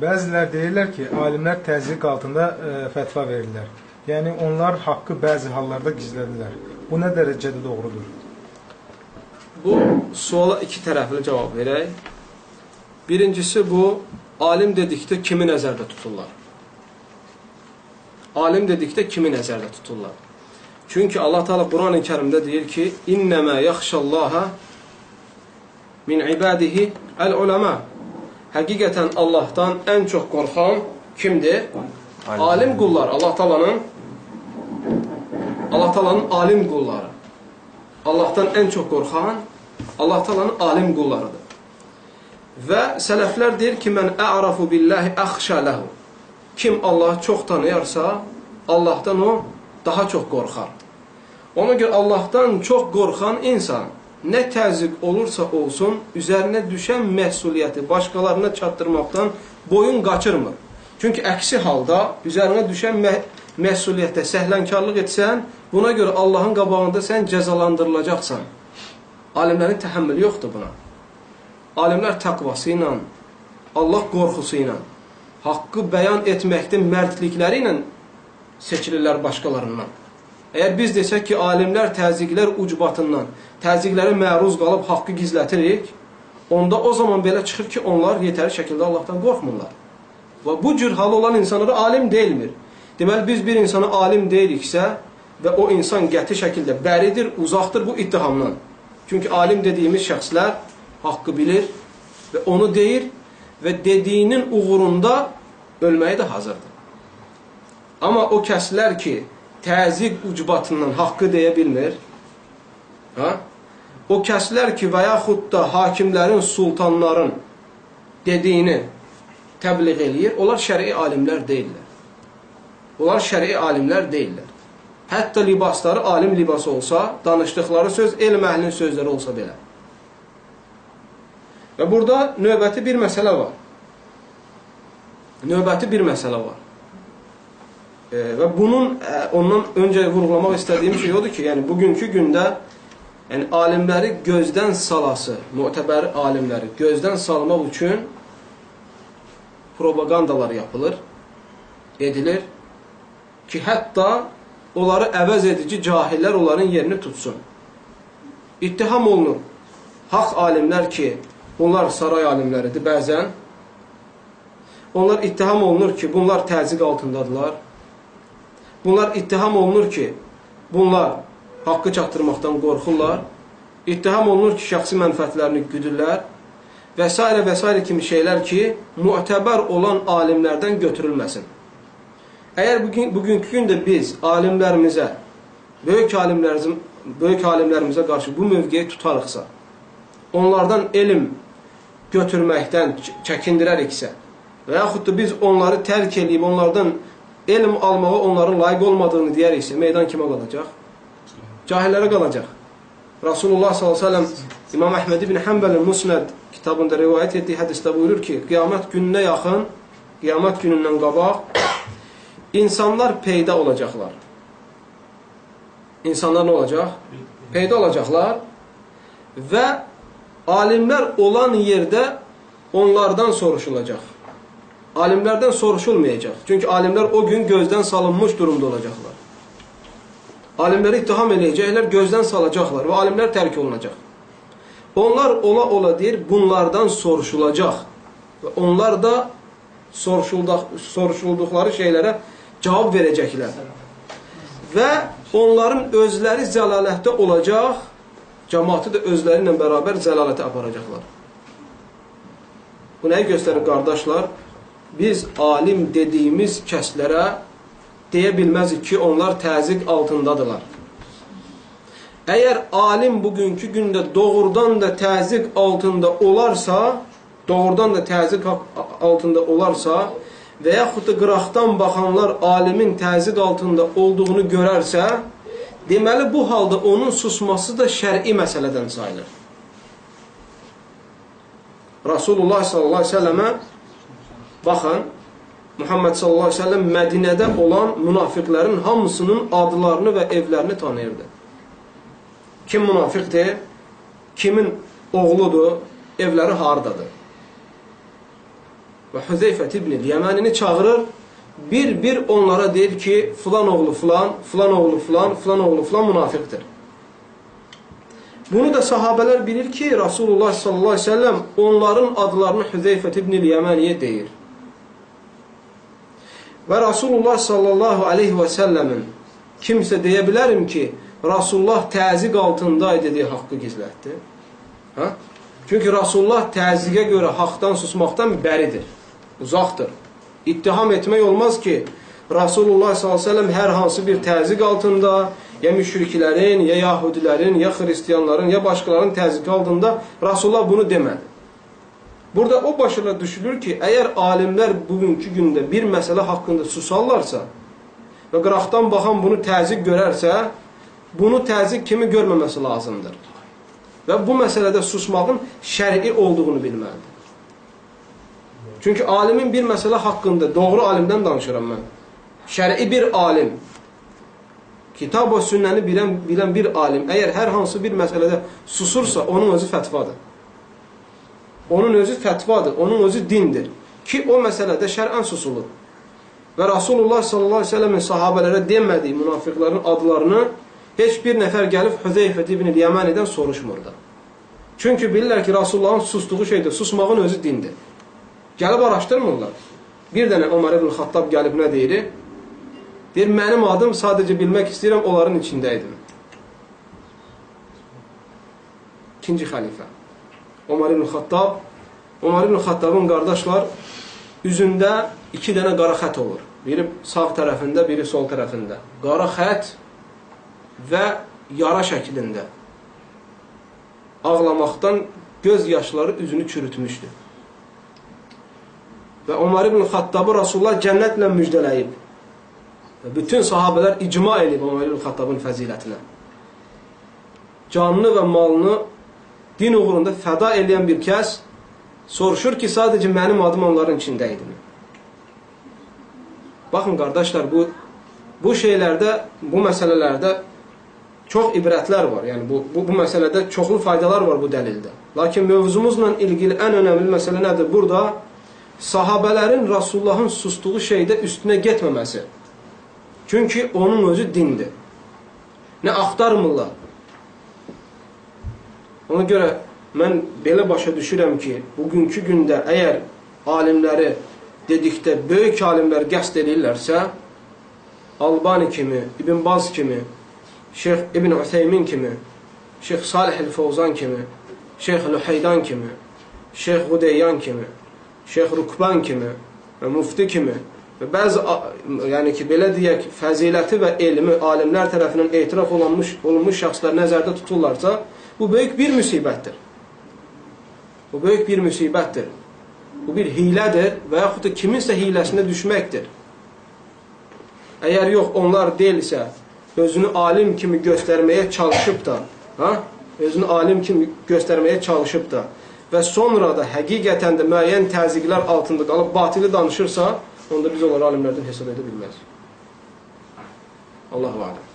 Bəzilər deyirlər ki, alimlər təzyiq altında e, fətva verirlər. Yəni onlar haqqı bəzi hallarda gizlədirlər. Bu nə dərəcədə doğrudur? Bu suala iki tərəfli cavab verək. Birincisi bu, alim dedikdə kimi nəzərdə tuturlar? Alim dedikdə kimi nəzərdə tuturlar? Çünki Allah Teala Quran-ı Kərimdə deyir ki, İnnəmə yaxşallaha min ibadihi əl-uləmə. Həqiqətən Allahdan ən çox qorxan kimdir? Alim qullar. Allah Taala'nın Allah Taala'nın alim qulları. Allahdan ən çox qorxan Allah Taala'nın alim qullarıdır. Və sələflər deyir ki, mən ə'rafu billahi əxşə ləhu. Kim Allahı çox tanıyarsa, Allahdan o daha çox qorxar. Ona görə Allahdan çox qorxan insan nə təzyiq olursa olsun, üzərinə düşən məsuliyyəti başqalarına çatdırmaqdan boyun qaçırmır. Çünki əksi halda üzərinə düşən mə məsuliyyətə səhlənkarlıq etsən, buna görə Allahın qabağında sən cəzalandırılacaqsan. Alimlərin təhəmmülü yoxdur buna. Alimlər təqvası ilə, Allah qorxusu ilə, haqqı bəyan etməkdə mərdlikləri ilə seçilirlər başqalarından. Əgər biz desək ki, alimlər təzyiqlər ucbatından, təzyiqlərə məruz qalıb haqqı gizlətirik, onda o zaman belə çıxır ki, onlar yetəri şəkildə Allahdan qorxmurlar. Və bu cür halı olan insanlara alim deyilmir. Deməli, biz bir insana alim deyiriksə və o insan qəti şəkildə bəridir, uzaqdır bu ittihamdan. Çünki alim dediyimiz şəxslər haqqı bilir və onu deyir və dediyinin uğrunda ölməyə də hazırdır. Amma o kəslər ki, təziq ucbatından haqqı deyə bilmir, ha? o kəslər ki, və yaxud da hakimlərin, sultanların dediyini təbliğ eləyir, onlar şəri alimlər deyirlər. Onlar şəri alimlər deyirlər. Hətta libasları alim libası olsa, danışdıqları söz elm əhlinin sözləri olsa belə. Və burada növbəti bir məsələ var. Növbəti bir məsələ var. Və bunun e, ondan öncə vurğulamaq istədiyim şey odur ki, yəni bugünkü gündə yəni alimləri gözdən salası, mütəbər alimləri gözdən salmaq üçün propagandalar yapılır, edilir ki, hətta onları əvəz edici cahillər onların yerini tutsun. İttiham olunur. Haq alimlər ki, bunlar saray alimləridir bəzən. Onlar ittiham olunur ki, bunlar təzyiq altındadılar. Bunlar ittiham olunur ki, bunlar haqqı çatdırmaqdan qorxurlar. İttiham olunur ki, şəxsi mənfəətlərini güdürlər və s. və s. kimi şeylər ki, müətəbər olan alimlərdən götürülməsin. Əgər bugün, bugünkü gündə biz alimlərimizə, böyük alimlərimizə, böyük alimlərimizə qarşı bu mövqeyi tutarıqsa, onlardan elm götürməkdən çəkindirəriksə və yaxud da biz onları tərk edib, onlardan elm almağa onların layiq olmadığını deyəriksə, meydan kimə qalacaq? Cahillərə qalacaq. Rasulullah s.ə.v İmam Əhməd ibn Həmbəlin Musnəd kitabında rivayət etdiyi hədisdə buyurur ki, qiyamət gününə yaxın, qiyamət günündən qabaq insanlar peyda olacaqlar. İnsanlar nə olacaq? Peyda olacaqlar və alimlər olan yerdə onlardan soruşulacaq. Alimlərdən soruşulmayacaq. Çünki alimlər o gün gözdən salınmış durumda olacaqlar. Alimləri ittiham eləyəcəklər, gözdən salacaqlar və alimlər tərk olunacaq. Onlar ola ola deyir, bunlardan soruşulacaq. Və onlar da soruşulduqları şeylərə cavab verəcəklər. Və onların özləri zəlalətdə olacaq, cəmatı da özləri ilə bərabər zəlalətə aparacaqlar. Bu nəyi göstərir qardaşlar? Biz alim dediyimiz kəslərə deyə bilməzik ki, onlar təziq altındadılar. Əgər alim bugünkü gündə doğrudan da təziq altında olarsa, doğrudan da təziq altında olarsa, və yaxud da qıraqdan baxanlar alimin təzyiq altında olduğunu görərsə, deməli bu halda onun susması da şər'i məsələdən sayılır. Rasulullah sallallahu aleyhi ve sellemə baxın, Muhammed sallallahu aleyhi ve sellem Mədinədə olan münafiqlərin hamısının adlarını və evlərini tanıyırdı. Kim münafiqdir? Kimin oğludur? Evləri hardadır? və Hüzeyfət ibn Yəmənini çağırır, bir-bir onlara deyir ki, filan oğlu filan, filan oğlu filan, filan oğlu filan münafiqdir. Bunu da sahabələr bilir ki, Rasulullah sallallahu aleyhi ve sellem onların adlarını Hüzeyfət ibn Yəməniyə deyir. Və Rasulullah sallallahu aleyhi və səlləmin kimsə deyə bilərim ki, Rasulullah təziq altındaydı deyə haqqı gizlətdi. Hə? Çünki Rasulullah təziqə görə haqdan susmaqdan bəridir, uzaqdır. İttiham etmək olmaz ki, Rasulullah s.ə.v hər hansı bir təziq altında, ya müşriklərin, ya yahudilərin, ya xristiyanların, ya başqalarının təziqi altında Rasulullah bunu demədi. Burada o başına düşülür ki, əgər alimlər bugünkü gündə bir məsələ haqqında susarlarsa və qıraqdan baxan bunu təziq görərsə, bunu təziq kimi görməməsi lazımdır. Və bu məsələdə susmağın şəri olduğunu bilməlidir. Çünki alimin bir məsələ haqqında, doğru alimdən danışıram mən. Şəri bir alim, kitab və sünnəni bilən, bilən bir alim, əgər hər hansı bir məsələdə susursa, onun özü fətvadır. Onun özü fətvadır, onun özü dindir. Ki, o məsələdə şərən susulur. Və Rasulullah sallallahu aleyhi ve sellemin sahabələrə demədiyi münafiqlərin adlarını heç bir nəfər gəlib Hüzeyfət ibn Yəmənidən soruşmurdu. Çünki bilirlər ki, Rasulullahın sustuğu şeydir, susmağın özü dindir. Gəlib araşdırmırlar. Bir dənə Ömər ibn Xattab gəlib nə deyir? Deyir, mənim adım sadəcə bilmək istəyirəm, onların içindəydim. İkinci xəlifə. Ömər ibn Xattab. Ömər ibn Xattabın qardaşlar üzündə iki dənə qara xət olur. Biri sağ tərəfində, biri sol tərəfində. Qara xət və yara şəklində. Ağlamaqdan göz yaşları üzünü çürütmüşdü. Və Ömər ibn Xattabı Rasulullah cənnətlə müjdələyib. Bütün sahabələr icma edib Ömər ibn Xattabın fəzilətinə. Canını və malını din uğrunda fəda edən bir kəs soruşur ki, sadəcə mənim adım onların içində idi. Baxın, qardaşlar, bu, bu şeylərdə, bu məsələlərdə çox ibrətlər var. Yəni, bu, bu, bu məsələdə çoxlu faydalar var bu dəlildə. Lakin mövzumuzla ilgili ən önəmli məsələ nədir? Burada sahabələrin Rasulullahın sustuğu şeydə üstünə getməməsi. Çünki onun özü dindir. Nə axtarmırlar. Ona görə mən belə başa düşürəm ki, bugünkü gündə əgər alimləri dedikdə böyük alimlər qəsd edirlərsə, Albani kimi, İbn Baz kimi, Şeyx İbn Ütheymin kimi, Şeyx Salih el-Fovzan kimi, Şeyx Lüheydan kimi, Şeyx Hudeyyan kimi, Şeyx Rukban kimi və mufti kimi və bəzi yəni ki, belə deyək, fəziləti və elmi alimlər tərəfindən etiraf olunmuş, olunmuş şəxslər nəzərdə tuturlarsa, bu böyük bir müsibətdir. Bu böyük bir müsibətdir. Bu bir hilədir və yaxud da kiminsə hiləsinə düşməkdir. Əgər yox, onlar deyilsə, özünü alim kimi göstərməyə çalışıb da, ha? özünü alim kimi göstərməyə çalışıb da və sonra da həqiqətən də müəyyən təzyiqlər altında qalıb batili danışırsa, onda biz onları alimlərdən hesab edə bilməz. Allahu aləm.